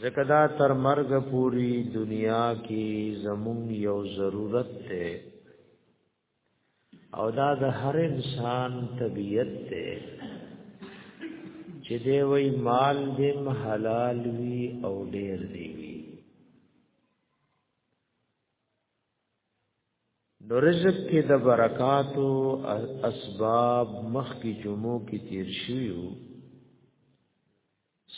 زکه دا تر مرګ پوری دنیا کې زمون یو ضرورت ته او دا د هر انسان طبیعت ته چې دی وی مال دې حلال وی او ډیر دی وی نو رزق کې د برکاتو اسباب مخ کی جمعو کې تیر شیو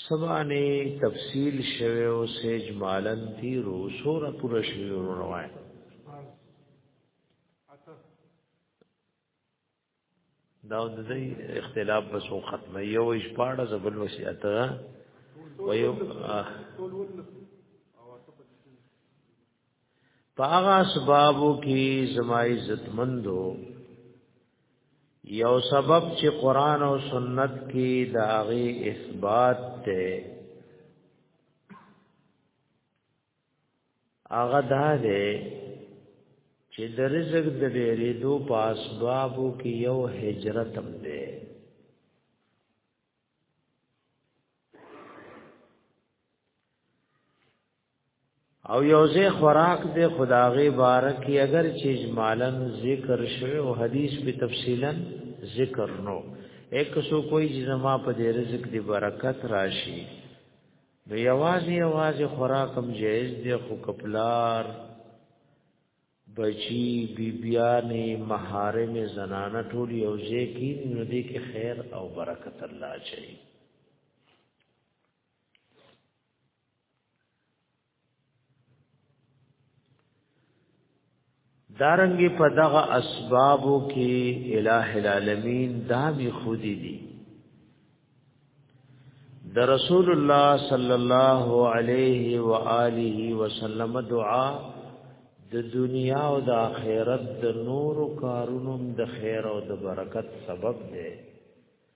سبانه تفصیل شوه او سج مالن تی رو سور پورا شوی روان دا د دې اختلاف بس او ختمه یو اشپاړه زبل وصیت ویو پاغه اسبابو کې زما عزت مندو یو سبب چې قران او سنت کې داغه اثبات ته هغه دا ده چې د رزق د ډېرې دو پاس بابو کې یو هجرت هم ده او یوځه خوراک دې خداغه بارک اگر چې اجمالا ذکر شوی او حدیث په تفصیلا ذکر نو ایک سو کوئی جزما په دې رزق دی برکت راشي نو یوازې یوازې خوراکم جایز دی خو کپلار بچی بیبیانې محارم زنانه ټول یو ځای کې نو دې کې خیر او برکت الله چي دارنګ په دغه اسبابو کې الٰه العالمین دامي خودي دي د رسول الله صلی الله علیه و آله وسلم دعا د دنیا او د آخرت د نور کارونو د خیر او د برکت سبب دی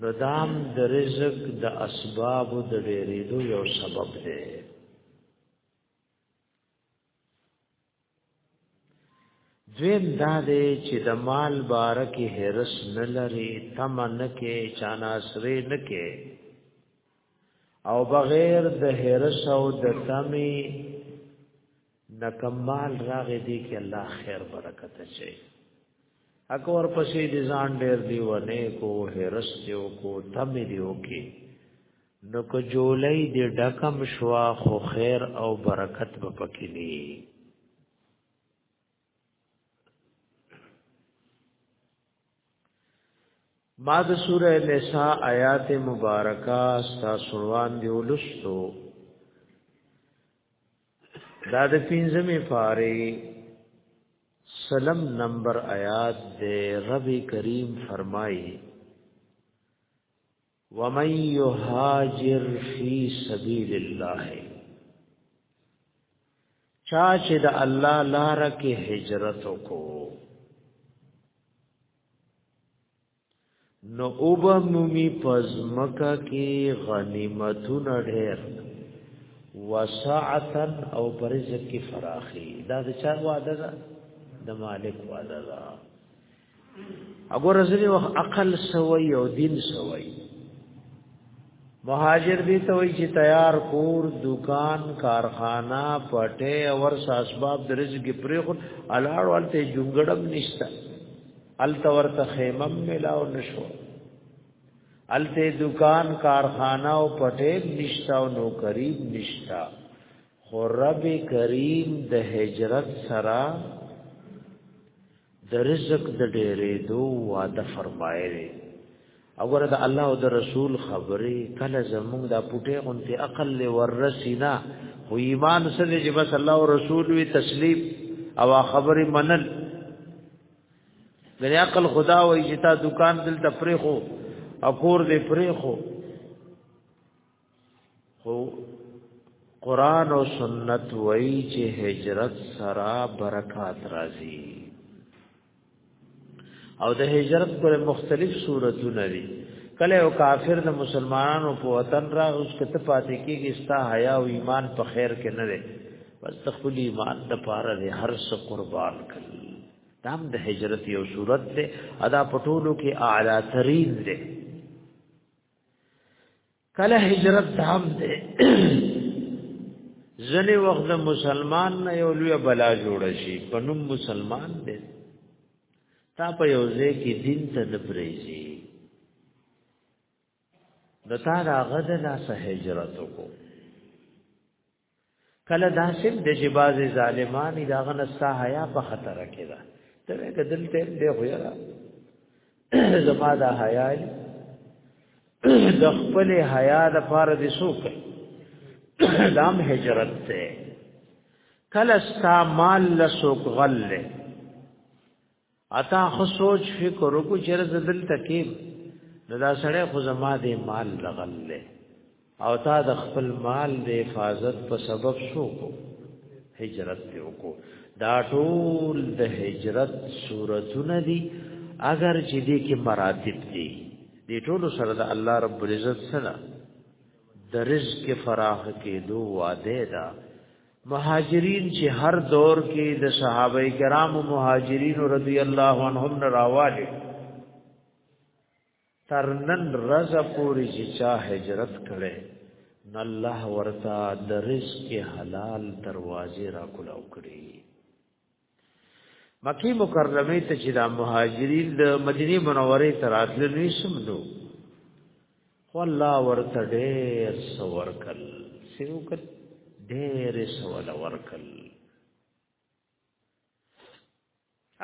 نو دام د رزق د اسباب د ډېرېدو یو سبب دی دویم دا دی چې د مال بارکه هرس نه لري تم نه کې چانا سره نه کې او بغیر د هرس او د تمي نکمال راغې دې کې الله خیر برکت شي اکو ور پسې دې ځان ډېر دی ونه کو هرس دیو کو تم دیو کې نو کو جولای دې ډکم شوا خو خیر او برکت به پکې نه ما د سوره نساء آیات مبارکه ستا سروان دی ولستو دا د پنځمې فارې سلم نمبر آیات دے رب کریم فرمائی ومن یهاجر فی سبیل الله چا چې د الله لار کې هجرت وکړو نو اوب مومی پزمکا کی غنیمتون ډیر وسعتا او پرزق کی فراخی دا د چا وعده ده د مالک وعده ده اگر ځنی وخت عقل سوی او دین سوی مهاجر دی ته وی چې تیار کور دکان کارخانه پټه اور اسباب درځ کې پرې خو الاړ والته جونګړم نشته الته ورته خیمم ملاو نشو الته دکان کارخانه او پټیل نشتا او نوکری نشتا خو رب کریم د هجرت سره د رزق د ډېرې دو وعده فرمایلی اگر د الله او د رسول خبرې کله زمونږ د پټه غونته عقل له ورسینا خو ایمان سره چې بس الله او رسول وی تسلیم او خبرې منل غنی عقل خدا وای چې تا دکان دل تفریخو اکور دې فریخو خو قران او سنت وای چې هجرت سرا برکات راځي او د هجرت پر مختلف صورتونه دي کله او کافر د مسلمانانو په وطن را اوس کته پاتې کېږي ستا حیا او ایمان په خیر کې نه ده بس خپل ایمان د پاره دې هر څه قربان کړي دام د هجرت یو صورت ده ادا پټولو کې اعلی ترین ده کله هجرت دام ده ځنې وخت د مسلمان نه یو لوی بلا جوړ شي په نوم مسلمان ده تا په یو ځای کې دین ته نه پریږي د تا راغد لا سه هجرت وکړو کله داسم د جباز ظالمانی دا غنه سا حیا په خطر کې ده ته کدل ته دی خو یاره زما دا حیا د خپل حیا د فار دي سوق دام هجرت ته کله ستا مال لسوق غل اتا خو سوچ فکر وکړو چې رز دل تکي نو دا سړی خو زما دې مال لغل له او تا د خپل مال د حفاظت په سبب شو کو هجرت دی وکړو دا ټول د هجرت صورتونه دي اگر چې دې کې مراتب دي دې ټول سره د الله رب العزت سره د رزق فراخ کې دوه وعده ده مهاجرین چې هر دور کې د صحابه کرامو مهاجرین رضی الله عنهم راواله تر نن رز پوری چې چا هجرت کړي نو الله ورته د رزق حلال دروازې را کولاو کړي مکی مکرمه ته چې دا مهاجرین د مدینه منوره ته راتلل نه سمدو خو الله ورته ډېر سور کل سیو کل ډېر سور ور کل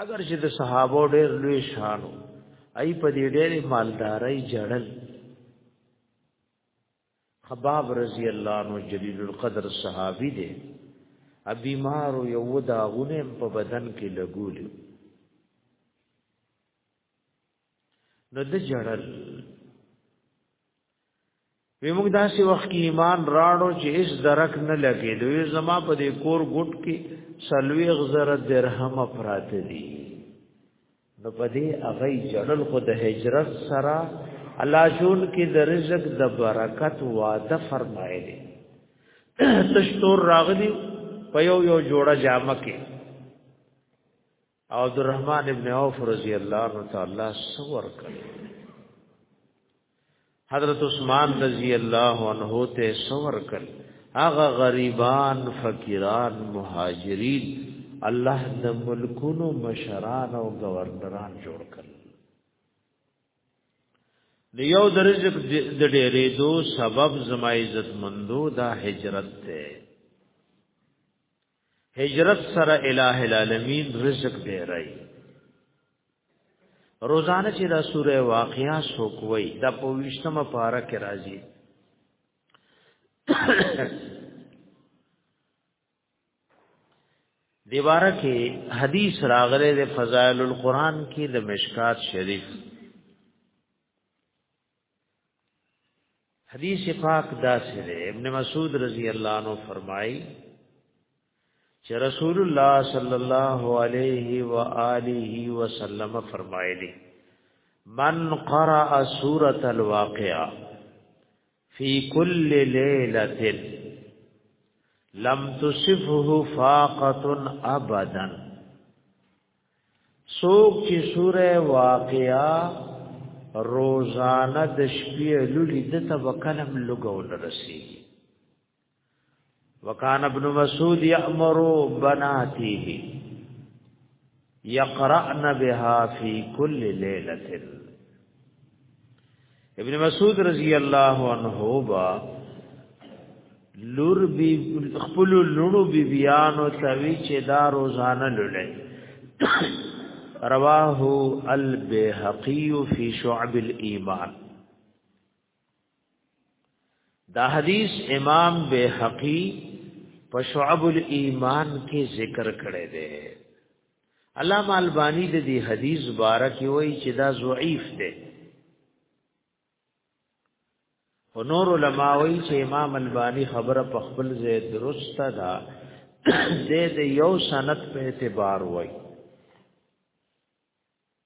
اگر چې د صحابه ډېر لوی شانو ای په دې ډېر مالداري جړل خباب رضی الله عنه جلیل القدر صحابي دی ا بیمار یو داغونه په بدن کې لګول نو د جړل وی موږ داسې وخت کې ایمان راړو چې هیڅ درک نه لګي دوی زما په دې کور ګټ کې سلوي غزر درهم پراته دي نو په دې هغه جړل خو د هجرت سره الله جون کې د رزق د برکت وعده فرمایلی تشتور راغلی په یو یو جوړه جامه کې او عبدالرحمن ابن عوف رضی الله عنه تعالی سور کړ حضرت عثمان رضی الله عنه ته سور کړ هغه غریبان فقیران مهاجرین الله د ملکونو مشران او گورنران جوړ کړ د یو د رزق د ډېرې دو سبب زما عزت مندو دا هجرت ته هجرت سره الٰه العالمین رزق دی راي روزانه چې دا سوره واقعیا سوکوي دا په وشتمه پارا کې راځي دیواره کې حدیث راغره د فضائل القرآن کې د مشکات شریف حدیث پاک دا سره ابن مسعود رضی الله عنه فرمای چې رسول الله صلی الله علیه و آله وسلم فرمایلی من قرأ سورۃ الواقعہ فی کل لیلۃ لم تصفه فاقه ابدا څوک چې سوره واقعا روزانه د شپې لولي د تب کلم لګول رسی وکان ابن مسعود یامر بناته یقرأن بها فی کل لیلۃ ابن مسعود رضی الله عنه با لور بی خپل لونو بی بیانو توی چې دا روزانه لولای رواه البیهقی فی شعب الايمان دا حدیث امام بیهقی په شعب الايمان کې ذکر کړی دی علامه البانی د دې حدیث بارک وی چې دا ضعیف دی او نور علما وی چې امام البانی خبره په خپل ځای درسته ده د دې یو سند په اعتبار وی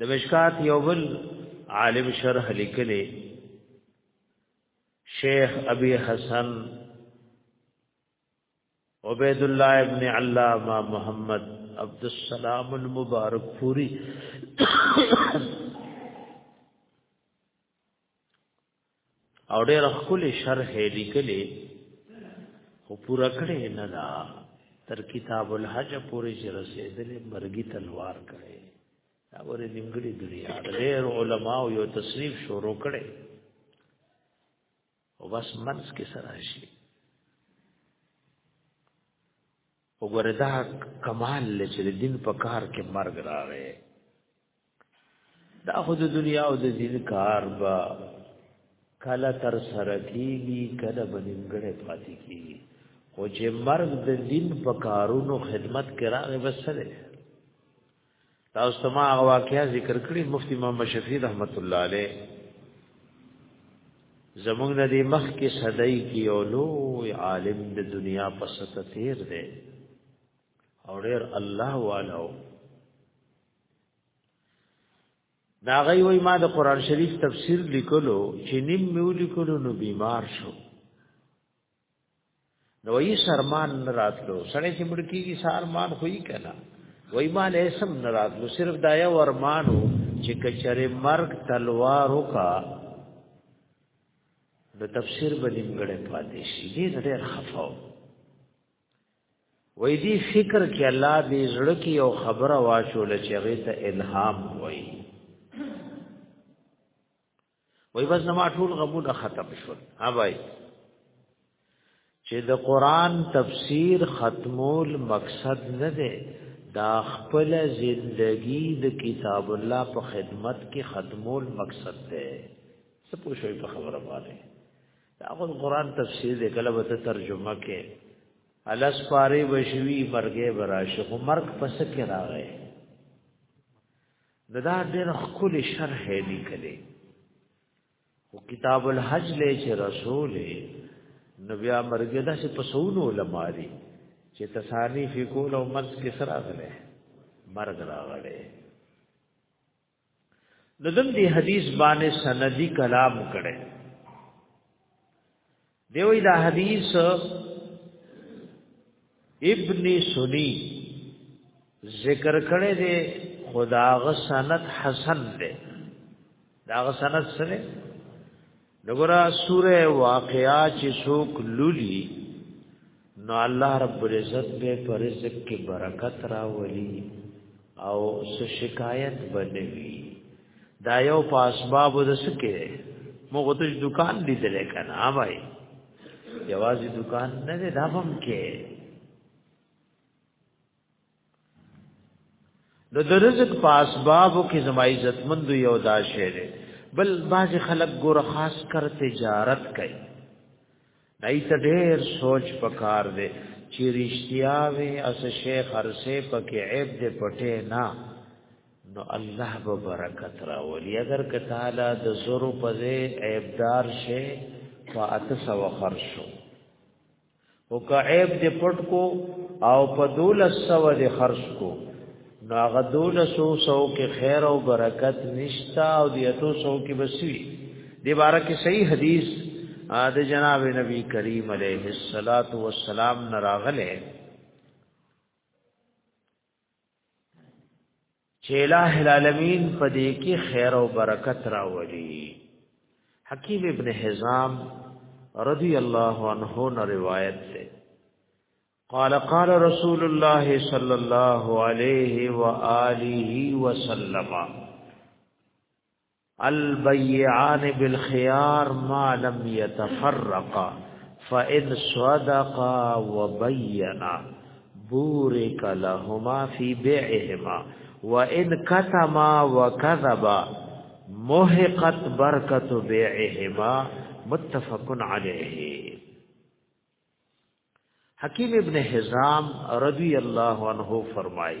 د مشکات یو بل عالم شرح لیکلی شیخ ابي حسن عبید الله ابن علامه محمد عبد السلام المبارک پوری او ډېر خپل شرح لیکلې خو پورا کړې نه دا تر کتاب الحج پورې چې رسېدلې مرګي تلوار کړې دا ورې نیمګړي دنیا ډېر علما او یو تصنیف شروع کړي او بس منس کې سره شي وګوره دا کمال لچې د دین په کار کې مرګ راغی دا خو د دنیا او د دین کار با کله تر سره کیږي کله بنګړې پاتې کیږي او چې مرګ د دین په کارونو خدمت کرا غي بسره تاسو ته ما هغه واقعیا ذکر کړی مفتی محمد شفیع رحمت الله علیه زمونږ د دې مخ کې صدای کې یو لوی عالم د دنیا په سطح تیر دی او ډیر الله والو دا غي وای ما د قران شریف تفسیر لیکلو چې نیم میو لیکلو نو بیمار شو نو یې سرمان نه راتلو سړی چې مړ کیږي سرمان خو یې کنا وای ما له سم نه راتلو صرف دا یو ورمانو چې کچره مرګ تلوار وکا د تفسیر به نیمګړې پاتې شي دې ډېر خفاو وای دې فکر کې الله دې زړه کې یو خبره واچول چې هغه ته الهام وای وای بس نما ټول غمونه ختم شول ها بھائی چې د قران تفسیر ختمول مقصد نه دی دا خپل زندگی د کتاب الله په خدمت کې ختمول مقصد دی څه پوښوي په خبره باندې دا غو قران تفسیر دی کله به ترجمه کې الس پاره وشوي مرګه براشي خو مرګ پس کې راغی نو دا ډېر خپل شرح لیکلې او کتاب الحج له چې رسول نو بیا مرګ دا چې پسونو لماري چې تسانی فی کول او مرز کې سره غلې مرګ راغلې نو دم دې حدیث باندې سندي کلام کړي دیوی دا حدیث ابن سنی ذکر کړی دی خدا غ سند حسن دی دا غ سند سره دغه سوره واقعا چې څوک لولي نو الله رب العزت به پر رزق کې برکت راولي او څه شکایت بنوي دا یو په اسباب د سکه موږ ته دکان لیدل کنه ها بھائی یوازې دکان نه دی دا هم کې د درزق په اسبابو کې زما عزت مند یو دا شعر بل باز خلک ګور خاص کر تجارت کوي دای ته ډېر سوچ پکار دی چې رښتیا وي اس شیخ هرڅه پکې عیب دې پټه نه نو الله به برکت راولي اگر که تعالی د زرو په عیبدار شي فاتس و خرشو او که عیب دې پټ کو او په دولس سو دې خرج کو نو هغه دولس سو سو کې خیر او برکت نشتا او دې اتو سو کې بسوي دې بارے کې صحیح حدیث د جناب نبی کریم علیه الصلاۃ والسلام نراغله چې الٰه العالمین په دې کې خیر او برکت راوړي حکیم ابن حزام رضی الله عنه نو روایت ده قال قال رسول الله صلی الله علیه و آله وسلم البيعان بالخيار ما لم يتفرقا فإن صدقا وبينا بورك لهما في بيعهما وإن كتما وكذبا محقت بركة بيعهما متفق عليه حکیم ابن حزام رضی اللہ عنہ فرمائی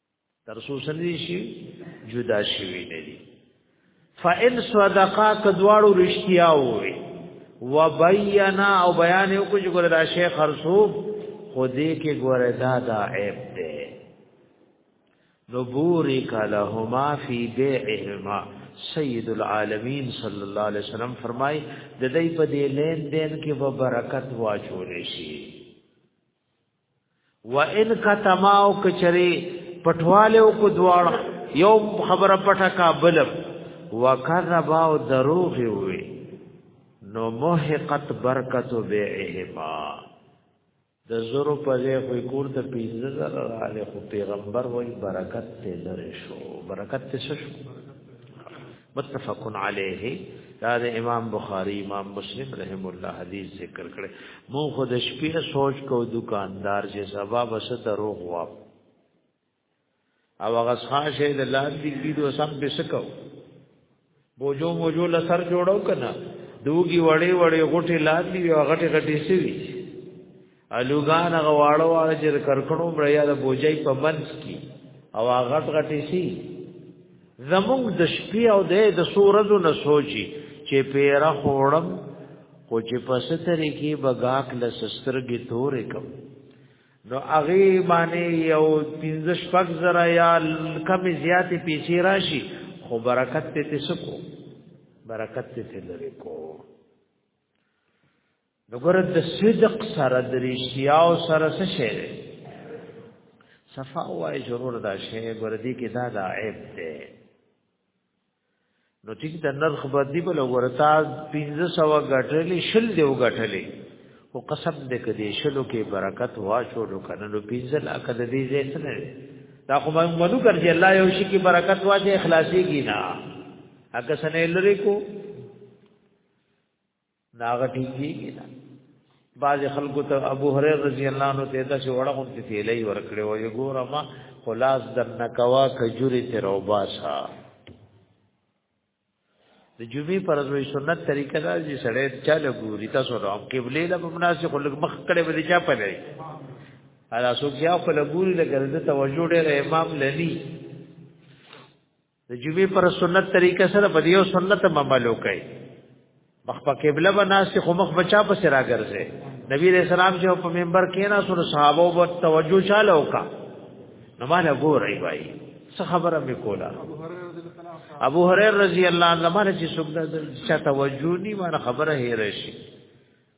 تر څو سړي شي جدا شي نه دي فإن صدقا کدواړو رښتیا وي وبینا او بیان یو کو چې ګور دا شیخ خرصوب خو دې کې ګور دا دا عیب دی نبوری کالا هما فی بیعهما سید العالمین صلی الله علیه وسلم فرمای د دې په دې لین دین کې به برکت واچول شي و ان کتما او کچری پټواله او کو دواړه یو خبره پټه کابل وکذب او دروغ وی نو موهقت برکت بیعهما د زرو په ځای خو کور ته 15000 راغله خو پیغمبر وای برکت ته لری شو برکت ته شو متفق علیه دا د امام بخاری امام مسلم رحم الله حدیث ذکر کړي مو خود شپې سوچ کو دکاندار چې سبا بس دروغ وا او هغه خاصه د لاندې کیدو سم به سکو بوجو موجو لسر جوړو کنه دوګي وړې وړې غټي لاندې او غټي غټي سوي الوګان غواړو واړه چې کرکړو بریا د بوجای په منځ کې او غټ غټې سي زموږ د شپې او د د سورزو نه سوچي چې پیرا خوړم خو چې په سترې کې بغاک له سسترګې تورې کوم نو هغه باندې یو 15 شپږ زره یا کم زیاتې پیسې راشي خو برکت ته تسکو برکت ته لری کو نګور د صدق سره د رښتیاو سره څه شی دی صفا وای ضرور دا شی ګردی کې دا دا عیب دی نو ټیک د نرخ بدی بل ورتا 1500 غټلې شل دی وغټلې او قسم دې کدي شلو کې برکت واچو لو کنه نو 15 لا کده دې زې سره دا خو موږ منو کړی الله یو شي کې برکت واچي اخلاصي کی نه اګه سنې لری کو ناغه ټیږي نه باز خلکو ته ابو هريره رضی الله عنه ته دا چې وړه غون ته تیلې ورکړې وې ګوره ما خلاص در نکوا کجوري ته روباسا د جمعې پر ورځې سنت طریقه دا چې سړی چاله ګوري تاسو نو قبله له مناسب خلک مخ کړي به چا پلي ادا سو بیا په لګوري لګره د توجه ډېر امام للی د جمعې پر سنت طریقه سره په دیو سنت عمل وکړي مخ په قبله بناسي خو مخ بچا په سر راګرځي نبی رسول الله چې په منبر کې نه سره صحابه او توجه چاله وکا نو مال ګورای وای څه خبره مې کوله ابو هريره رضی الله عنه باندې چې څوک د چا توجه ني باندې خبره هېره شي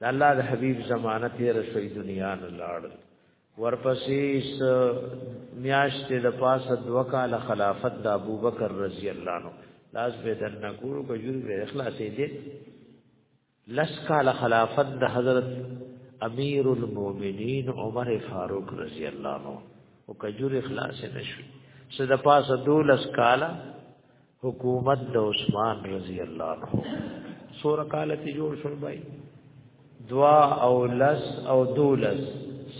د الله د حبيب زمانه تیر شوی دنیا نه لاړ ورپسې س میاشت د پاسه دوه کال خلافت د ابوبکر رضی الله عنه لاس به دنه کول کو جوړ به اخلاصې دې لس کال خلافت د حضرت امیر المؤمنین عمر فاروق رضی الله عنه او کجور اخلاص نشو سد پاسه دولس کاله حکومت د عثمان رضی الله عنه سور کاله تی جوړ شول بای دوا او لس او دولس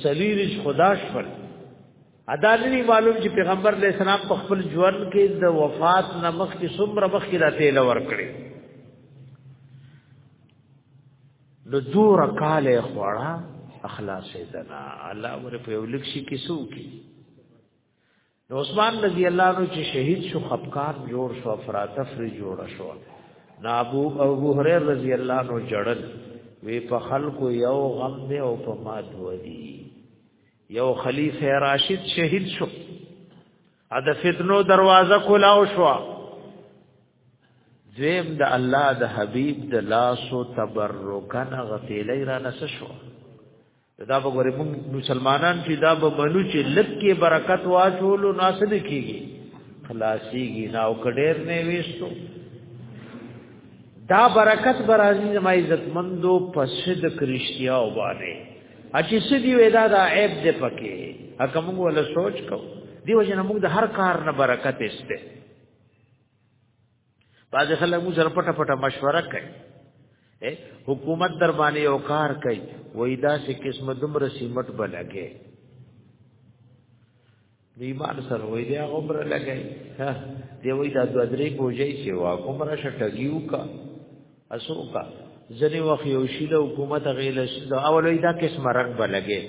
سلیرش خدا شول ادا لري معلوم چې پیغمبر علیہ السلام په خپل ژوند کې د وفات نمخ کې څومره مخ کې راته لور کړی نو دور کال خوړه اخلاص دنا الله ور په یو لک شي کې سو کې نو عثمان رضی الله عنه چې شهید شو خپکار جوړ شو افراتفری جوړ شو نا ابو ابو هريره رضی الله عنه جړل وی په خلکو یو غم دی او په ما دوی یو خلیفہ راشد شهید شو ا د فتنو دروازه کولاو شو دویم د الله د حبیب د لاسو تبرکن غتیلی را نس شو دا به ګورې موږ مسلمانان چې دا به منو چې لکه برکت واچول نو اسد کیږي خلاصيږي نا او کډیر نه وېستو دا برکت برازي زما عزت مندو پسد کرشتیا او باندې اچي سدي ودا دا عیب دې پکې اګه موږ ولا سوچ کو دیو جن موږ د هر کار نه برکت استه بعض خلک مو سره پټه پټه مشوره کوي حکومت در باندې یو کار کوي وای دا سه قسم دمر سیمټ بلګي بیمار سره وای دی عمر لګي ها دی وای دا دوه درې بوجي چې وا کومره شټګیو کا اسوکا ځنی وخت یو شی د حکومت غیل د اولوی دا قسم رنگ بلګي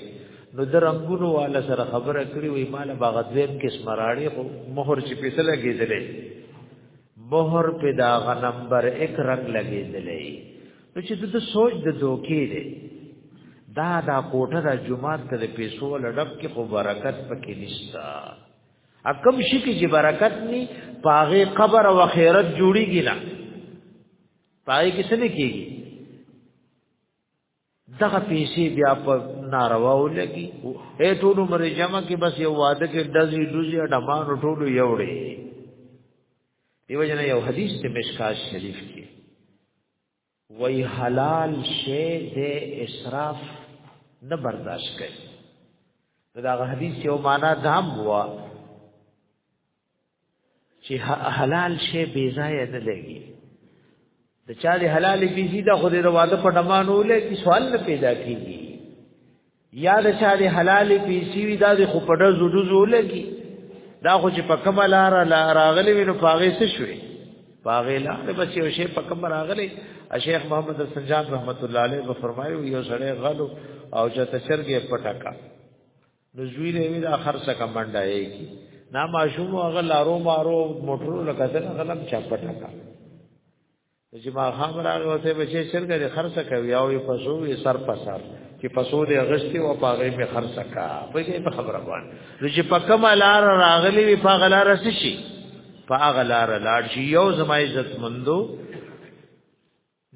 نو د رنگونو والا سره خبره کړی وی مال باغ دویم قسم راړي خو مہر چې پیسې لګېدلې مہر په دا غ نمبر 1 رنگ لګېدلې نو چې د سوچ د دوکې دی دا دا کوټه د جمعات ته پیسو لړب کې خو برکت پکې نشتا اکم شي کې چې برکت ني پاغه قبر او خیرت جوړیږي نه پای کې څه نه کیږي دغه پیسې بیا په ناروا ولګي اے ټول عمر جمع کې بس یو واده کې دزي دوزي ډمان ټول یو ډي دیو جن یو حدیث ته مشکاش شریف کې وای حلال شی د اسراف نه برداشت کوي دا حدیث یو معنا دام وا چې حلال شی بی ځای نه لګي د چا دی حلال بی زی دا خو د واده په دمانو لګي سوال نه پیدا کیږي یا د چا دی حلال پیسې وی دا د خو په ډز ډز ولګي دا خو چې په کوم لار راغلی وینو پاغه څه شوي پاغه لار د بچي او شی په کوم راغلی شیخ محمد حسن جان رحمت الله علیه و فرمایو یو سړی غلو او چې تشرګې پټکا نو زوی له وی د اخر څخه منډه یې کی نا ماشوم هغه لارو مارو موټرو لکه څنګه غلم چا پټکا چې ما خام راغی او ته بچی چرګه دې خرڅه کوي او یې پسو یې سر په سر چې پسو دې اغشتي او پاغې می خرڅه کا په دې په خبره باندې نو چې په کوم لار راغلی وي په غلار شي په غلار لاړ شي یو زما عزت مندو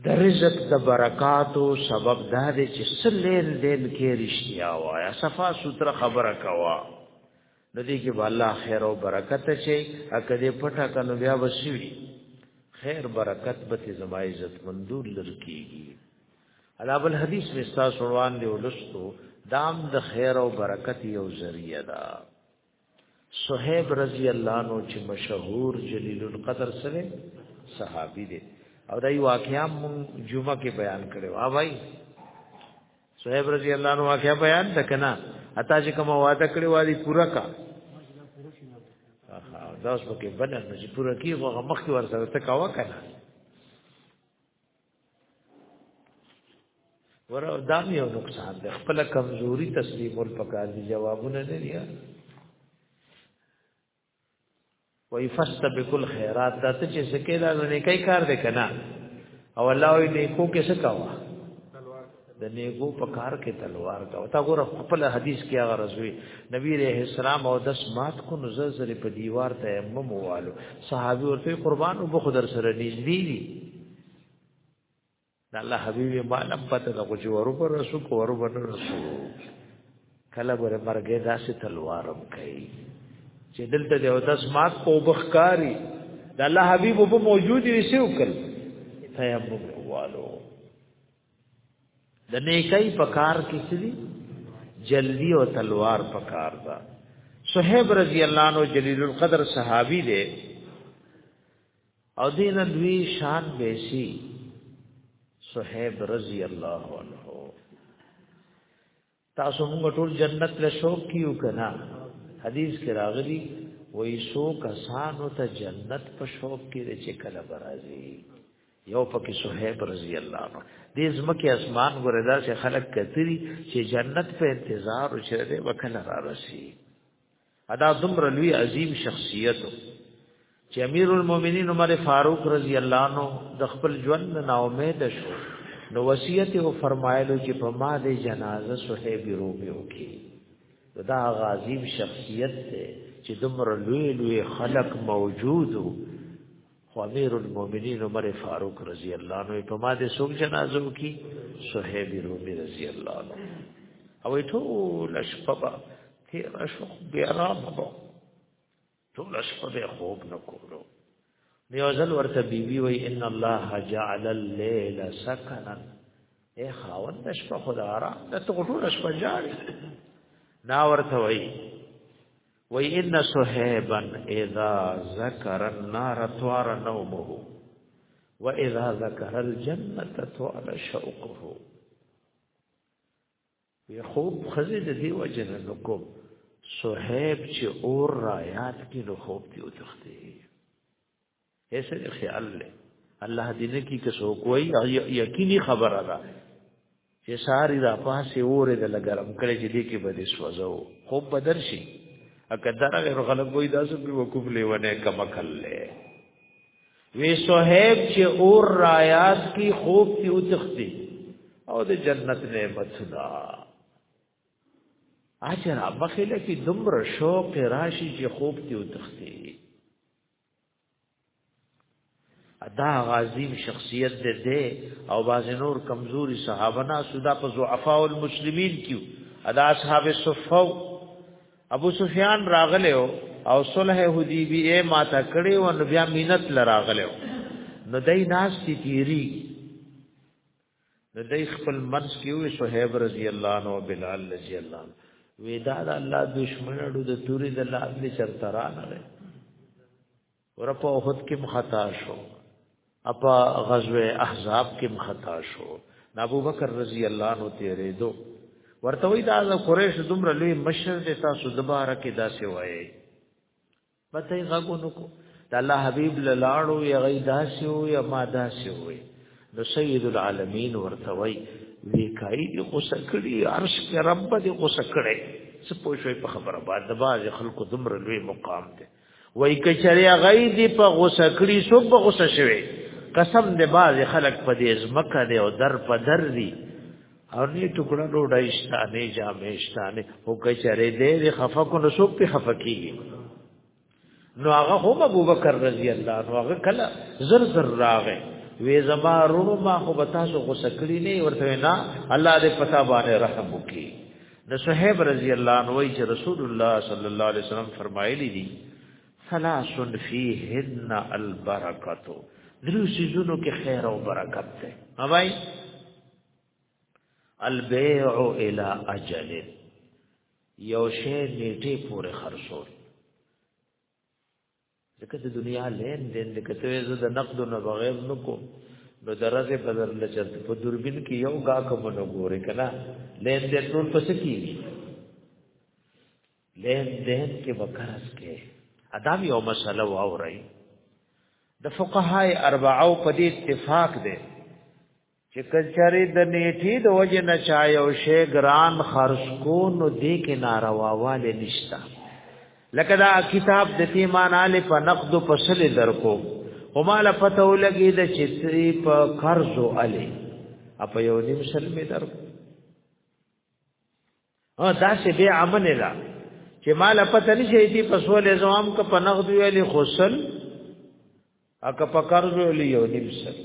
د رزق د برکاتو سبب دا دی چې سلین دین کې رښتیا وایا صفا سوتره خبره کوا نو دې کې به الله خیر او برکت شي اکه دې پټه کنو بیا وسوي خیر برکت به ته زما عزت مندور لرکیږي علابل حدیث می ستا سروان دی ولستو دام د خیر او برکت یو ذریعہ ده صہیب رضی اللہ عنہ چې مشهور جلیل القدر سره صحابي دی او دای واقعیا مون جمعه کې بیان کړو ها بھائی صہیب رضی اللہ عنہ واقعہ بیان دکنا اتا چې کوم وعده کړی وادي پورا کا دا اوس پکې بدل نه چې پورا کیږي هغه مخکې ور سره ته کاوه کنه ور دا یو نقصان ده خپل کمزوري تسلیم ور پکار دي جوابونه نه لري وای فاستبقوا الخيرات دا ته چې سکه دا نه کوي کار دې کنا او الله وی دې کو کې سکاوا د نیګو په کار کې تلوار کا او تا ګور خپل حدیث کې هغه رسوي نبی رحم السلام او دس مات کو نزر په دیوار ته مم والو صحابي ورته قربان او بخدر سره نږدې دي دا الله حبيبي مالم پته د غجورو پر رسو کورو پر رسو کله بر مرګه داسې تلوارم کوي چې دلته د اودس مات کو بخکاری د الله حبيب په موجود یې سیو کړ تیمم والو د نیکي پکار کیسري جلدی او تلوار پکار دا صہیب رضی اللہ عنہ جلیل القدر صحابی دے او دین دوی شان بیسی صہیب رضی اللہ عنہ تاسو موږ ټول جنت له شوق کیو کنا حدیث کې راغلی وای سو کسانو ته جنت په شوق کې چې کله برازي یو پکې صہیب رضی الله عنه دې زمکه اسمان ګوردا چې خلق کتري چې جنت په انتظار او چې وکړه را رسی ادا دومره لوی عظیم شخصیت چې امیر المؤمنین عمر فاروق رضی الله عنه د خپل ژوند نه امید شو نو وصیت او فرمایلو چې په ما د جنازه صہیب روبه وکي دا غازیم شخصیت دی چې دومره لوی لوی خلق موجودو خو امیر المؤمنین عمر فاروق رضی الله عنه په ما د سوق جنازو کې صہیب رومي رضی الله عنه او ټول شپه تیر شو بیا را مبو ټول شپه به خوب نه کولو نیوزل ورته بیبي وای ان الله جعل الليل سکنا اے خاوند د شپه خدا را د ټول شپه جاری نا ورته وای وی ان صہیبا اذا ذکر النار طوار نومه و اذا ذکر الجنه طوار شوقه وی خوب خزه د دی وجنه نکوم صہیب چې اور را یاد کې نو خوب دی او تخته ایسے خیال لے الله دې نه کی کسو کوئی یقیني خبره ده چې ساری را پاسې اورې د لګرم کړي چې دې کې بده سوځو خو بدر شي اګه درغه غلط وای دا سب په کوپ لیونه کم کله وی صہیب چې اور رایات کی خوب کی اتختی او د جنت نعمت دا اجر ابخله کی دمر شوق راشی چې خوب کی اتختی دا غازیم شخصیت دې دې او باز نور کمزوري صحابه نه سودا په ضعفاء المسلمین کیو ادا اصحاب صفو ابو سفیان راغله او صلح حدیبیه ما تا کړي او بیا مینت لراغله نو دای ناس کی تیری د دې خپل منځ کې وي صہیب رضی الله عنه او بلال رضی الله عنه ودا د الله دشمنړو د توري د لاس نه چرته را نه لري ورپو خود کې مختا شو اپا غزوه احزاب کې مختا شو ابو بکر رضی الله عنه تیرې دو ورته وی دا د قریش دومره لوی مشر دې تاسو دوباره کې داسې وایي پته یې غږو نکو د الله حبیب لاړو یا غي داسې وو یا ما داسې وو نو سید العالمین ورته وای وی کای دی غوسه کړي عرش کې رب دی غوسه کړي څه پوښوي په خبره باندې باز خلکو دمر لوی مقام دی وای کچری غي دی په غوسه کړي سو په غوسه شوي قسم دې باز خلک په دې زمکه دی او در په در دی او نه ټکړه ډوډۍ شته نه جامې شته نه او کچره دې دې خفه کو نو څوک په خفه کیږي نو هغه هم ابو بکر رضی الله عنه هغه کله زر زر راغې وې زما رونو ما خو به تاسو غوسه کړی نه ورته نه الله دې پتا باندې رحم وکي نو صہیب رضی الله عنه وی چې رسول الله صلی الله علیه وسلم فرمایلی دي ثلاث فیهن البرکتو درو سيزونو کې خیر او برکت ده اوبای البيع الى اجل یو شی نیټه پورې خرصول ځکه د دنیا لین دین د کته زو د نقد نه بغیر نکو نو درزه بدر لچت په دوربین کې یو گا کوم نو ګوره کنا لین دین ټول پس کیږي لین دین کې وکرس کې ادم یو مسله واوري د فقهای اربعو په دې اتفاق دی چې کچاري د نیټي د وجه نه چا یو شی ګران خرج کو نو دې کې نارواواله نشتا لکه دا کتاب د تیمان ال په نقد فصل درکو همال پته ولګي د چتري په قرض علي اپ یو نیم سلمې درکو ها دا سه به امن ده چې مال پته نشي دي په سول زوام ک په نقد ویلي خسل اک په قرض ویلي یو نیم سل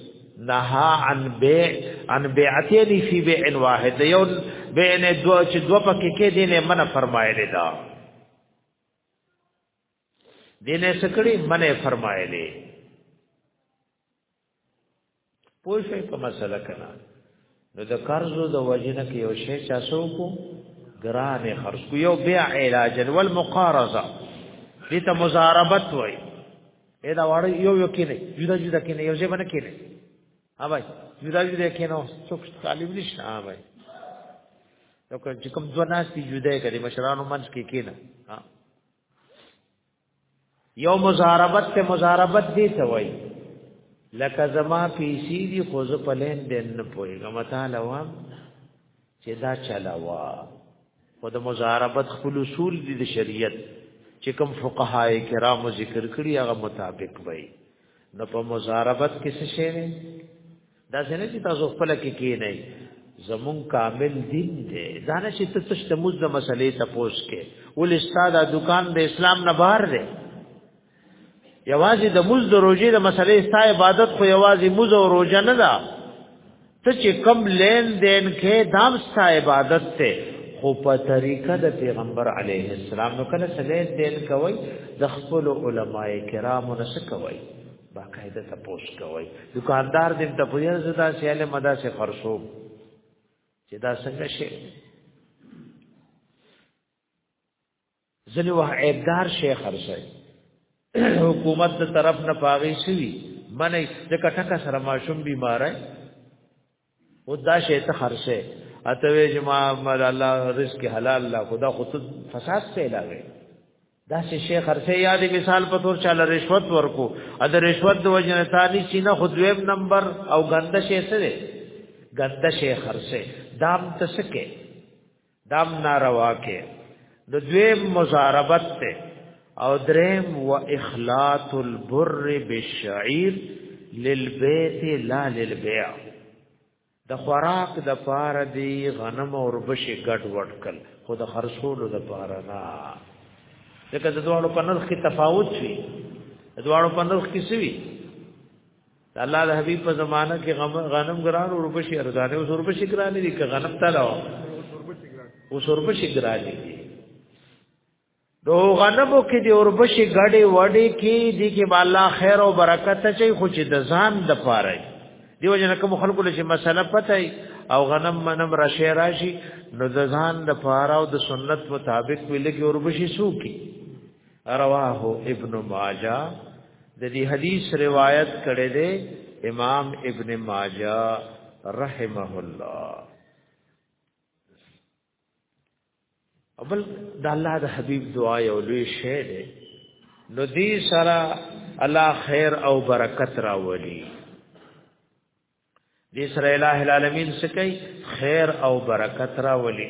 نها عن بيع عن بيعتين في بيع واحد یو بيع نه دو چې دو پکې کې دي نه منع فرمایلی دا دینه سکړي منع فرمایلی پوه شئ په مسله کنا نو د قرضو د وجنه کې یو شی چا سو کو ګران خرج کو یو بیا علاج والمقارضه دې ته مزاربت وای اې دا وړ یو یو کې نه جدا جدا کې نه یو ځای باندې کې نه ها بھائی جدا جدا کې نه څوک طالب نشته ها بھائی نو کوم چې کوم دوه ناس دي جدا کړي مشرانو منځ کې کې نه ها یو مزاربت ته مزاربت دی ته وای لکه زما پیسې دی خو زه په لین دین نه پوهیږم تعالی وا چې دا چلاوا خو د مزاربت خپل اصول دي د شریعت چې کوم فقهای کرام ذکر کړی هغه مطابق وای نو په مزاربت کې څه شی دا څنګه چې تاسو خپل کې کې نه زمون کامل دین دی ځان چې ته تش د مزه مسلې ته پوس کې ول استاد دکان د اسلام نه بهر دی یوازې د مز د روزې د مسلې ستا عبادت خو یوازې مز او روزه نه ده ته چې کم لین دین کې دام ستا عبادت ته خو په طریقه د پیغمبر علیه السلام نو کله سلیت دین کوي د خپل علماي کرامو نس کوي باقاعده تپوس کوي دکاندار دې ته په یوه زدا سیاله مدا سه خرصو چې دا څنګه شي ځنی وه عیبدار شي خرصه حکومت ته طرف نه پاغي شي منه د کټکا سره ماشوم بیمار او دا شی ته خرڅه اته وی چې ما مال الله رزق حلال الله خدا خود فساد پیلاوي دا چې شیخ خرڅه یاد مثال په تور چاله رشوت ورکو ا د رشوت د وجنه تانی سینه خود ویب نمبر او غنده شی سره غنده شی خرڅه دام تسکه دام ناروا کې د دویم مزاربت ته او دریم و اخلاط البر بالشعير للبيت لا للبيع د خوراک د پاره دی غنم او ربشي ګډ وډ کړ خو د خرصولو د پاره نه ځکه د دوه په نرخ کې تفاوت وي د دوه په نرخ کې سوي الله د حبيب په زمانہ کې غنم ګران او روپشي ارزانه او سرپشي ګران دي که غنم تلاو او سرپشي ګران دي دو غنمو کې دی اوربشي غړې وړې کې دي کې الله خیر او برکت چي خو چې د ځان د پاره دی وجه نه کوم خلکو لشي مسله پته او غنم منم راشي راشي نو د ځان د پاره او د سنت مطابق ویل کې اوربشي سو کې رواه ابن ماجه د دې حدیث روایت کړي دی امام ابن ماجه رحمه الله اول د الله د حبیب دعا یو لوی شی دی نو دې سره الله خیر او برکت راولي دې سره الٰه العالمین سکی خیر او برکت راولي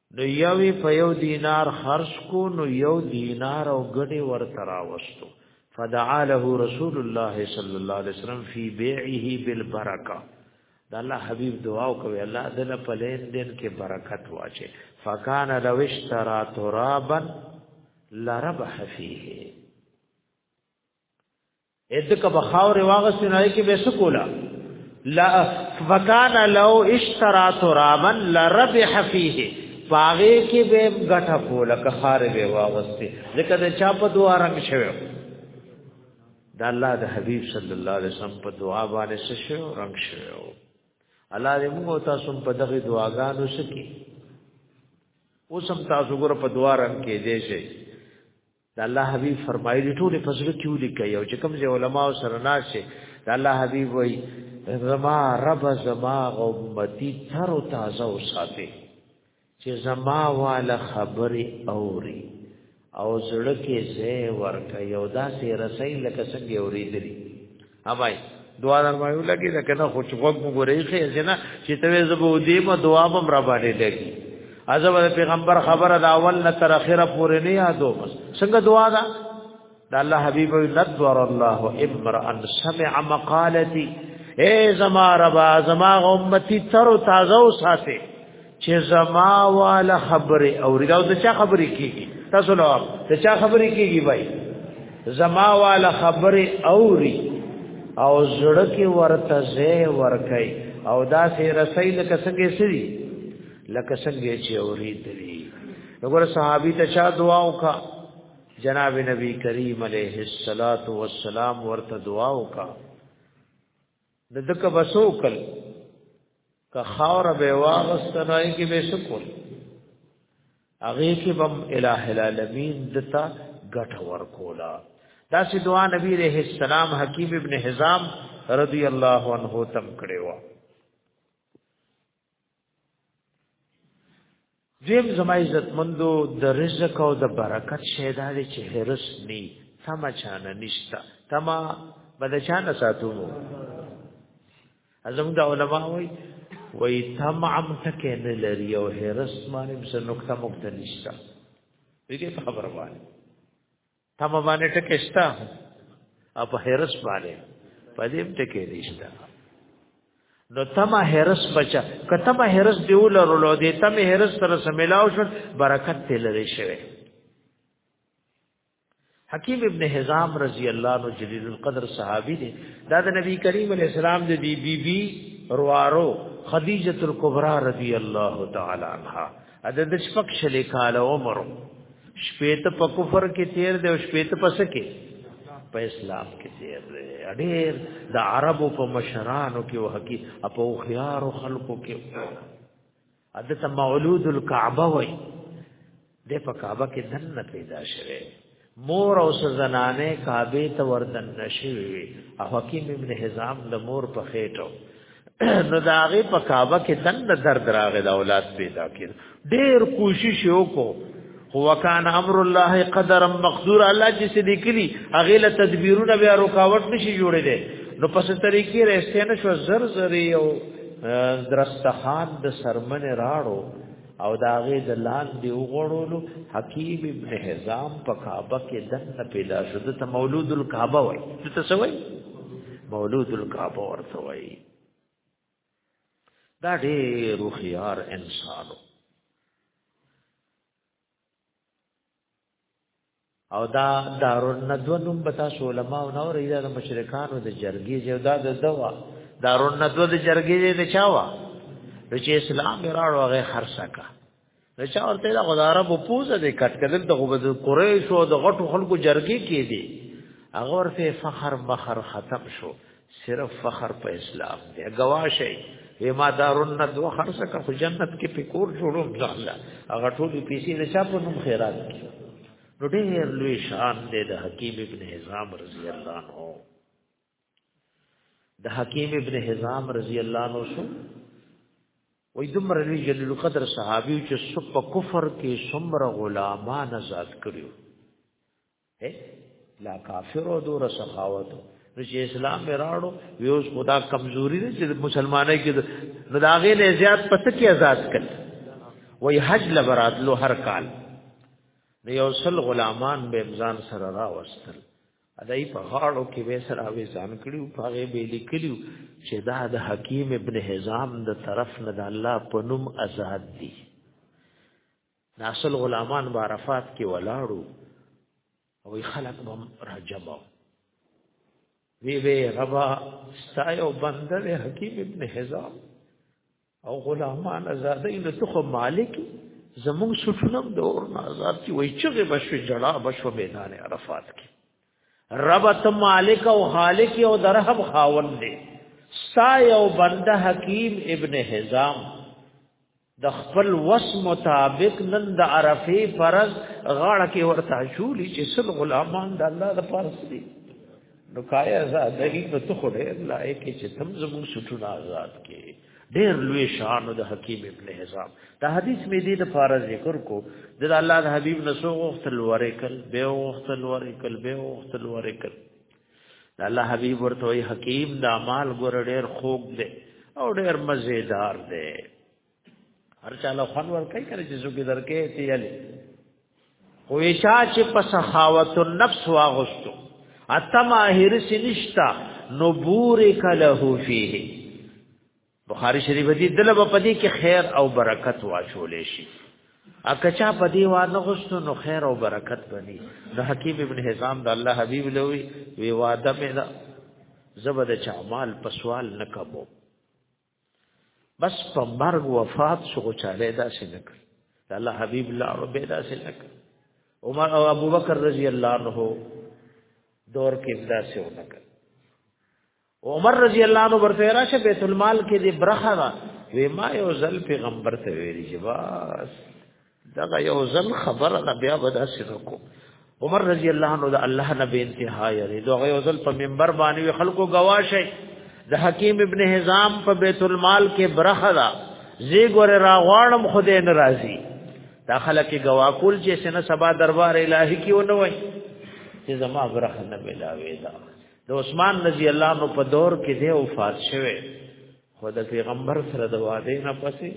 نو یوی په یو دینار خرج کو نو یو دینار او ګډه ور تراوستو فدعا له رسول الله صلی الله علیه وسلم فی بیعه بالبرکه دا الله حبیب دعا کوي الله دنه په لین دین کې برکت واچي فکان لو اشترا ترابا لربح فیه اته کبه خاور واغستی نه کې به سکولا لا فکان لو اشترا ترابا لربح فيه پاغه کې به غټه کوله که خار به واغستی ځکه د چا په دوه رنگ شوی دا الله د حبيب صلی الله علیه وسلم په دعا باندې څه شو رنگ شو الله دې موږ تاسو په دغه دعاګانو سکی اوس هم تاسو ګره په دعا رنگ کې دې شي د الله حبیب فرمایلی ټول په زړه کې ولیکي او چې کوم ځای علما سره ناشې د الله حبیب وای زما رب زما امتی تر او تازه وساته چې زما والا خبرې اوري او زړه کې زه ورکه یو داسې رسای لکه څنګه اورېدلی ها بھائی دعا در ما یو لګي دا کنه خو چوک مو ګورې خې زنه چې ته زبو دې ما دعا بم را باندې لګي ازو پیغمبر خبره دا اول نه تر اخره پورې نه یادو بس څنګه دعا دا دا الله حبیب ندور الله امرا سمع مقالتي اے زما ربا زما امتی تر تازه وساته چې زما والا خبره او دا د چا خبره کیږي تاسو نو د چا خبره کیږي بھائی زما والا خبره اوري او زړه کې ورته زه ورکای او دا سه رسای لکه څنګه سری لکه څنګه چې اوري دلی وګوره صحابي ته چا دعا وکا جناب نبی کریم علیه الصلاۃ والسلام ورته دعا وکا د دک بسو کل که خاور به واغست نه کې به سکول هغه کې بم الہ العالمین دتا غټ ور کولا دا سی دعا نبی رحم السلام حکیم ابن حزام رضی الله عنه تم کړي وا دیم زما عزت مندو د رزق او د برکت شیدا دې چې هرس ني تم چانه نشتا تم بد چانه ساتو ازم دا علماء وای وای تم عم تکه نه لري او هرس باندې څه نقطه مختلفه دې خبره وای تم باندې ټکه شته او په هرس باندې په دې ټکه نشته نو تم هرس بچا کته ما هرس دی ولرلو دې تم هرس سره سملاو شو برکت تل لري شوی حکیم ابن حزام رضی الله عنه جلیل القدر صحابی دی دا د نبی کریم علیہ السلام د بی بی بی روارو خدیجه الکبرى رضی الله تعالی عنها اده د شپک شلې کال عمر شپې ته په کفر کې تیر دی او شپې ته پس کې په اسلام کې تیر دی ډېر د عربو په مشرانو کې او حقي اپو خيار خلکو کې اده ته مولود الکعبه وای د په کعبه کې دنه پیدا شوه مور او سزنانه کعبه ته وردن نشي وي او حکیم ابن حزام د مور په خېټو نو داغه په کعبه کې دند درد راغی د اولاد پیدا کړ ډېر کوشش وکړو هو کان امر الله قدر مقدور الله چې صدیقلی هغه له تدبیرونه بیا رکاوټ نشي جوړې دي نو پس طریقې رسته نشو زر زری او درستخان د سرمن راړو او دا غي د لاندې وغړولو حکیم ابن حزام په کعبه کې دنه پیدا شو د مولود الکعبه وای ته څه وای مولود الکعبه ورته وای دا ډېر خيار انسانو او دا دارون ندوه نوم به تاسو علما او نور ایدا د مشرکانو د جرګې جو دا د دوا دارون ندوه د جرګې د چاوا نو چې اسلام راړو هغه خرڅکا نو چا ورته دا غدار په پوزه دې کټ کړل د غوبد قریش او د غټو خلکو جرګې کې دي هغه ورته فخر مخر ختم شو صرف فخر په اسلام دی گواشه وی ما دارون ند و خرسه که خو جنت کې پکور جوړوم ځخلا هغه ټول پیسې نه چا په نوم خیرات کی نو ډېر لوی شان دی د حکیم ابن حزام رضی الله عنه د حکیم ابن حزام رضی الله عنه سو وې دمر لوی جلیل قدر صحابي چې سپ کفر کې سمر غلامان آزاد کړیو اے لا کافر او دور سخاوت نو چې اسلام به راړو ویوس خدا کمزوري دي چې مسلمانای کې نو دا غي نه زیات پس کې آزاد کړ وای حج لبرات لو هر کال نو یو سل غلامان به امزان سره را وستل ادای په غاړو کې به سره اوی ځان کړیو په هغه به لیکلیو چې دا د حکیم ابن حزام د طرف نه د الله په نوم آزاد دي ناسل غلامان به عرفات کې ولاړو او خلک به راجمع وی وی ربا ستایو بنده له حکیم ابن حزام او غلامان آزادې نو ته مالک زموږ سټونم د اور نه آزاد کی وای چې بشو جړه بشو میدان عرفات کې رب ته مالک او خالق او درهم خاوند دی ستا یو بنده حکیم ابن حزام د خپل وس مطابق نن د عرفه فرض غاړه کې ورته شولې چې سل غلامان د الله د پارس دي نو کای آزاد دی نو ته خو ډېر لایق چې تم زمو سټونه آزاد کې ډېر لوی شان د حکیم ابن حزام دا حدیث مې دې د فارز ذکر کو د الله د حبیب نسو وختل ورکل به وختل ورکل به وختل ورکل د الله حبیب ورته وی حکیم دا مال ګور ډېر خوګ دی او ډېر مزیدار دی هر چاله خون ور کوي کړي چې زګ درکې تیلې ویشا چې په سخاوت النفس واغستو اتما هرس نشتا نو بورک له فيه بخاری شریف دی دله په دې کې خیر او برکت واچولې شي اکچا په دې وار نه غوښتو نو خیر او برکت بني د حکیم ابن حزام د الله حبیب لوی وی واده مې دا زبد چا مال پسوال نکبو بس په مرګ وفات شو چاله دا شنک الله حبيب الله رب دا شنک عمر او ابو بکر رضی الله عنه دور کې دا شنک عمر رضی الله عنه ورته راشه بیت المال کې دی برخه وی ما یو ځل پیغمبر ته ویلی چې بس دغه یو ځل خبره ده بیا به داسې وکړو عمر رضی الله عنه د الله نه به انتها یې دغه یو ځل په منبر باندې خلکو گواشه د حکیم ابن حزام په بیت المال کې برخه ده زیګور راغوانم خدای ناراضي دا خلک گواکول چې سنه سبا دربار الهي کې ونه وای چې زما برخه نه ملاوي دا د عثمان رضی الله عنه په دور کې دی وفات شوه خو د پیغمبر سره د واده نه پسې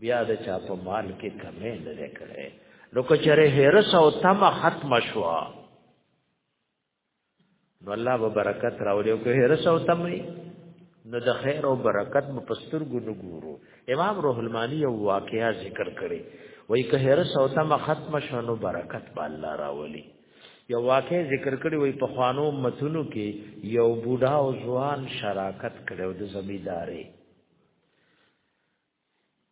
بیا د چا په مال کې کمې نه ده کړې نو کچره هرس او تم ختم شو نو الله به برکت راوړي او که هرس او تم نو د خیر او برکت په پستر ګونو ګورو امام روح المانی یو واقعیا ذکر کړي وای که هرس او تم ختم شو نو برکت به الله راولي یو واقع ذکر کړي وای په خوانو متونو کې یو بوډا او ځوان شراکت کړو د زمیداری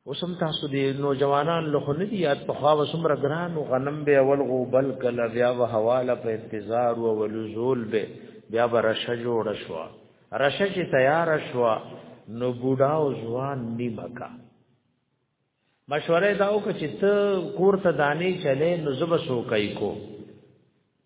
وسم تاسو دی نوجوانان له نه دی یاد په خوا وسمره ګران او غنم به اول غو بل کله بیا و حواله په انتظار او ولزول به بیا برشه جوړ شو رشه چې تیار شو نو بوډا او ځوان نیمکا مشوره دا وکړه چې ته کور ته دانی چلے نو زب سو کوي کو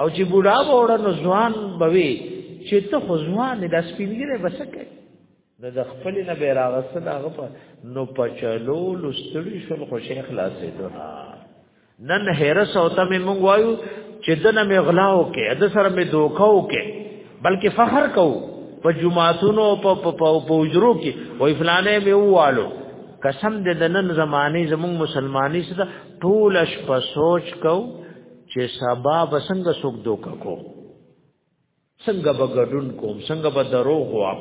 او چې بوډا وړه نو ځوان بوي چې ته خو ځوان د سپینګره بسکه نو د خپل نه به راغسل هغه په نو پچلو لستړي شول خو شیخ لاسې دنا نن هرس او ته مونږ وایو چې دنه مې غلاو کې د سره مې دوکاو کې بلکې فخر کوو په جمعاتونو په په په اجرو کې وای فلانه مې ووالو قسم دې د نن زمانه زموږ مسلمانۍ سره ټول شپه سوچ کوو چې سبا بسنګ سوک دوک کو څنګه بغډون کوم څنګه به دروغ وا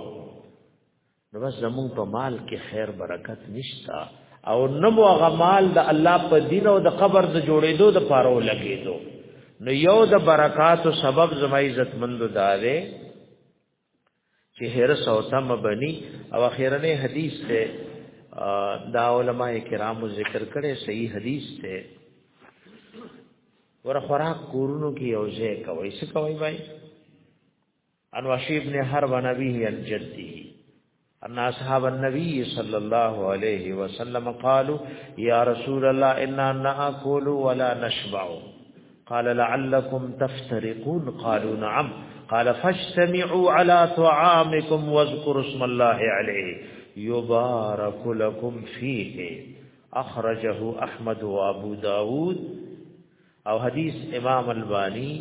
نو بس زمون په مال کې خیر برکت نشتا او نو هغه مال د الله په دین او د قبر د جوړېدو د پاره لګېدو نو یو د برکات او سبب زما عزت مند دارې چې هرس او تم بني او اخیرنه حدیث ته دا علماء کرامو ذکر کړي صحیح حدیث ته ور خوراک کورونو کې یو ځای کوي څه کوي بھائی انواشی ابن حرب نبی الجدی ان اصحاب النبي صلى الله عليه وسلم قالوا يا رسول الله انا ناكل ولا نشبع قال لعلكم تفترقون قالوا نعم قال فاجتمعوا على طعامكم واذكروا اسم الله عليه يبارك لكم فيه اخرجه احمد وابو داود او حدیث امام البانی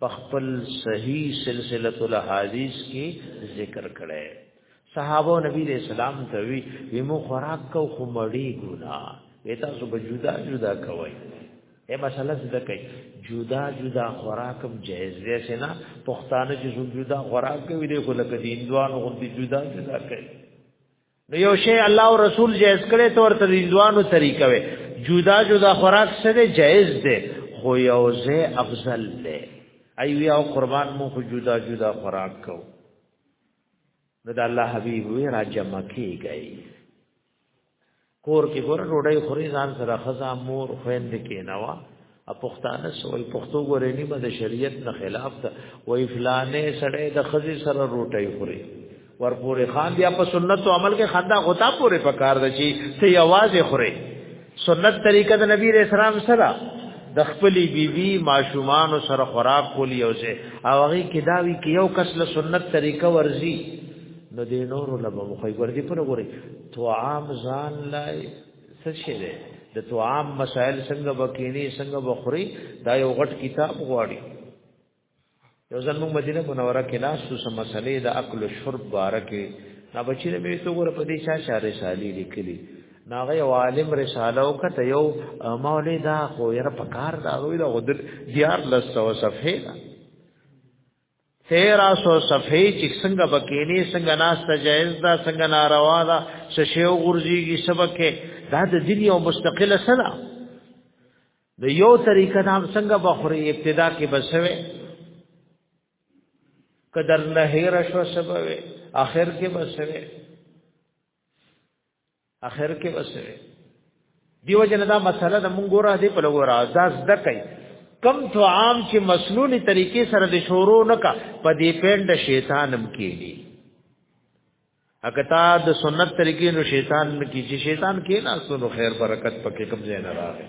په خپل صحیح سلسله الاحاديث کې ذکر کړي صحابه نبی علیہ السلام ته وی ویمو خوراک کو خو مړی ګنا وتا سو به جدا جدا کوي اے مسله زده کوي جدا جدا خوراکم جایز دی سینا پښتانه چې جدا خوراک کوي دی خو لکه دین دوان غوندي جدا جدا کوي نو یو شی الله او رسول جائز کړي تو ورته رضوانو طریقه وي جدا جدا خوراک سره جائز دي خو یو زه افضل دي ای وی او قربان مو خو جدا جدا خوراک کو نو د الله حبیب وی را جمع کیږي کور کې ګور روړی خوري ځان سره خزا مور خويند کې نوا ا پښتانه سوې پښتو ګورې نیمه د شریعت نه خلاف ده وې فلانه سړې د خزي سره روټي خوري ورپورې خان بیا په سنت او عمل کې خندا غوتا پورې پکار ده چې ته आवाज خوري سنت طریقه د نبی رسول الله سره د خپلې بیبي ماشومان سره خوراک کولی او زه او هغه کې داوی کې یو کس له سنت طریقه ورزي نو دې نور لبه مخې ور دي پر وګوري تو عام ځان لای څه شي ده د توام مسائل څنګه بکینی څنګه بخوري دا یو غټ کتاب غواړي یو ځل موږ مدینه منوره کې لاس څه مسلې د عقل او شرب بارکه نا بچی نه مې تو ګور په دې چا شاره سالي لیکلي ناغه یو عالم رساله او کته یو مولوی دا خو یې په کار دا وی دا غدل دیار لسو صفحه 1300 صفحې چې څنګه بکینی څنګه ناسته جایز ده څنګه ناروا ده څه شی غورځيږي سبکه دا د دین یو مستقله سره د یو طریقه نام څنګه بخوري ابتدا کې بسوي قدر نه هیر شو سبوي اخر کې بسوي اخر کې وسوي دیو جن دا مسله د مونږ را دی په لګورا دا زده کوي کم تو عام چې مسنونی طریقې سره د شورو نه کا په دې پند شیطانم کېږي اکتا د سنت طریقې نو شیطان کی چې شیطان کې نه سونو خیر برکت پکې کم ځای نه راغی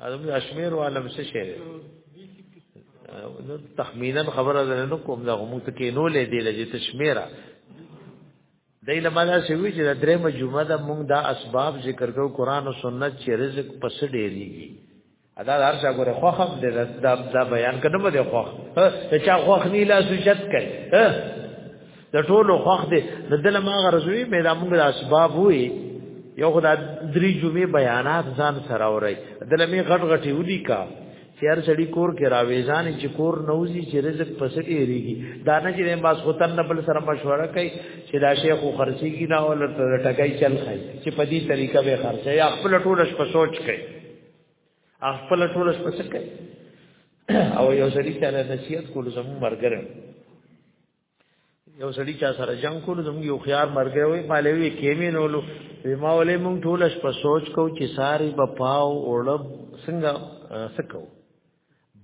ادم اشمیر عالم څه شي نو تخمینا خبره ده نو کوم دا موږ ته کې نو لې دی لږه تشمیرا دای لمالا شوی چې د درې مجموعه د موږ دا اسباب ذکر کو قران او سنت چې رزق پس ډېریږي ادا هر څه ګوره خو خم دې دا بیان کړم دې خو ته چا خو خنی لا سوچت کړي د ټولو خوخ دې د دل ما غرزوي مې دا موږ د اسباب وي یو خدا درې جمعې بیانات ځان سره اوري دل مې غټ غټي ودی کا چیر سړی کور کې راويزان چې کور نوزي چې رزق پس کېږي دا نه چې ماس خوتن نه بل سره مشوره کوي چې دا شیخ خرسي کی نه ول ټکای چل خای چې په دې طریقه به خرچه یا خپل ټولش په سوچ کوي خپل ټولش پس کوي او یو سړی چې نصیحت کول زمو مرګره یو سړی چا سره جنگ کول زموږ یو خيار مرګه وي مالوي کېمې نولو ما ولې مونږ ټول شپ سوچ کو چې ساری به پاو اورب څنګه سکو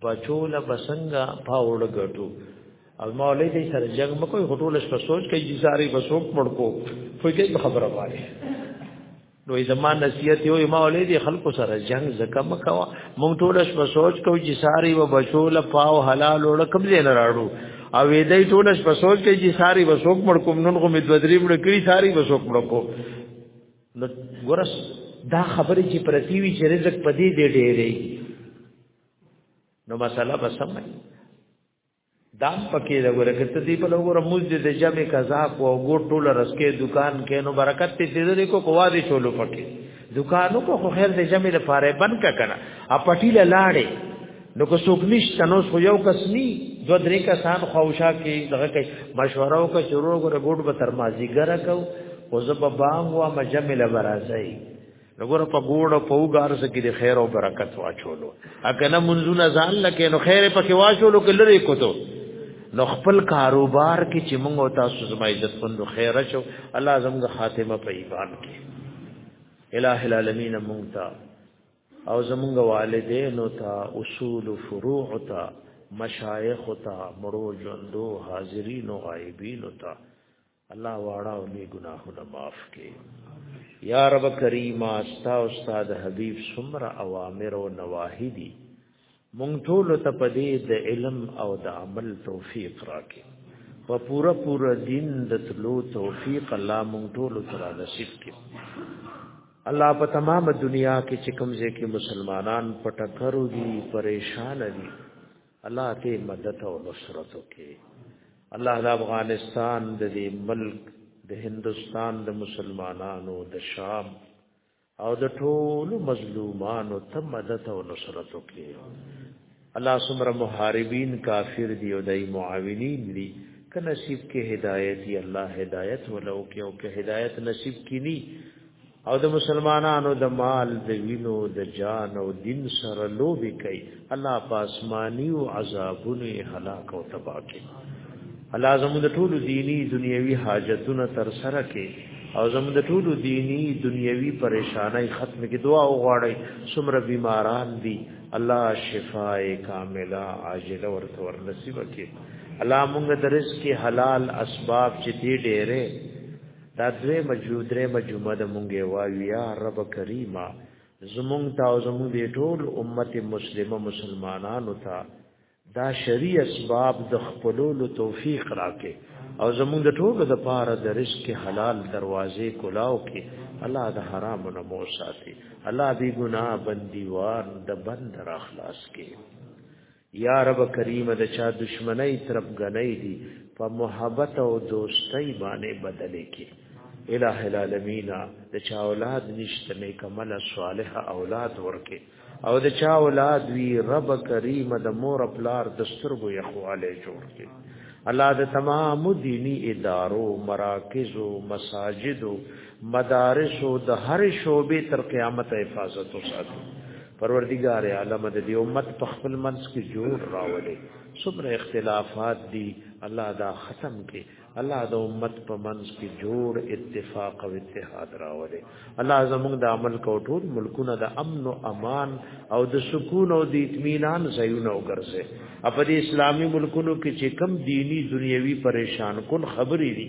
بچول بسنګ پاوړ غټو او ما ولې دې سره جنگ مکو ټول شپ سوچ کوي چې ساری به سوک مړکو فکر خبره وایي نو زما نصیحت یو ما ولې دي خلکو سره جنگ زکه مکوا مونږ ټول شپه سوچ کو چې ساری و بشول پاو حلال وړ کوم ځای نه راړو او دې ټول شپه سوچ کوي چې ساری و سوک مړ کوم نن غو مدودری مړ کړی ساری و سوک مړ کو نو ګورس دا خبرې چې پرتی وی چې رزق پدې دې ډېرې نو مساله بسمه دام پکې دا ګوره کته دی په لګوره موز دې د جمع قضا کو او ګور ټول رسکه دکان کې نو برکت دې دې کو کو وادي چولو پکې دکانو کو خو خیر دې جمع لپاره بند کا کنه ا پټی لاړې نو کو څوک نشته نو خو یو کس ني دو درې کسان خوشا کې دغه کې مشوره وکړه چې ورو ګوره ګوډ به تر مازیګره کو او زب بام وا مجمل برازي نګور په ګوړه په وګار سکی د خیر او برکت واچولو اکنه منځونه ځان لکه نو خیر په کې واچولو کې لری کوته نو خپل کاروبار کې چې موږ او تاسو زما عزت پندو خیر شو الله زموږ خاتمه په ایمان کې الہ العالمین موږ ته او زموږ والدین او ته اصول فروع او ته مشایخ او ته مړو ژوندو حاضرین او غایبین او ته الله واړه او نی ګناهونه معاف کړي یا رب کریم استا استاد حبیب سمر اوامر او نواهی دي مونږ ټول ته پدې د علم او د عمل توفیق راکې په پورا پورا دین د تلو توفیق الله مونږ ټول ته را نصیب کړي الله په تمام دنیا کې چې کوم ځای کې مسلمانان پټکرو دي پریشان دي الله ته مدد او نصرت وکي الله د افغانستان د دې ملک د هندستان د مسلمانانو د شام او د ټولو مظلومانو ته مدد او نصرت وکي الله سمره محاربین کافر دی او دای معاونین دی که نصیب کې هدایت دی الله هدایت ولو کې او که هدایت نصیب کینی او د مسلمانانو د مال د وینو د جان او دین سره لوبي کوي الله په آسماني او عذابونو هلاک او تباہ کوي الله زموږ د ټولو دینی دنیوي حاجتونه تر سره کوي او زموږ د ټولو دینی دنیوي پریشانای ختم کی دعا وغواړي څومره بیماران دي الله شفاء کامله عاجله ورته ور نصیب کړي الله موږ د رزق حلال اسباب چې دې ډېره دا دوی مجو درې مجمه د مونږه واویا رب کریما زمونږ تا او زمونږ دی ټول امت مسلمه مسلمانانو ته دا شری اسباب د خپلولو توفیق راکې او زمونږ د ټول د پاره د رزق حلال دروازې کولاو کې الله د حرام نه مو ساتي الله بي ګناه بنديوار د بند را خلاص کې یا رب کریم د چا دشمنی طرف غنۍ دي په محبت او دوستۍ باندې بدلې کې الہ العالمین د چا اولاد نشته نیک عمل صالح اولاد ورکه او د چا اولاد وی رب کریم د مور پلار د سترګو یخواله جوړ کې الله د تمام دینی ادارو مراکزو مساجدو مدارس او د هر شوبې تر قیامت حفاظت وساتي پروردگار عالم د دې امت په خپل منځ کې جوړ راولي څومره اختلافات دي الله دا ختم کړي الله د امت په منځ کې جوړ اتفاق او اتحاد راولي الله زموږ د عمل کو ټول ملکونه د امن او امان او د سکون او د اطمینان ځایونه وګرځي په دې اسلامي ملکونو کې چې کم دینی دنیوي پریشان کن خبرې دي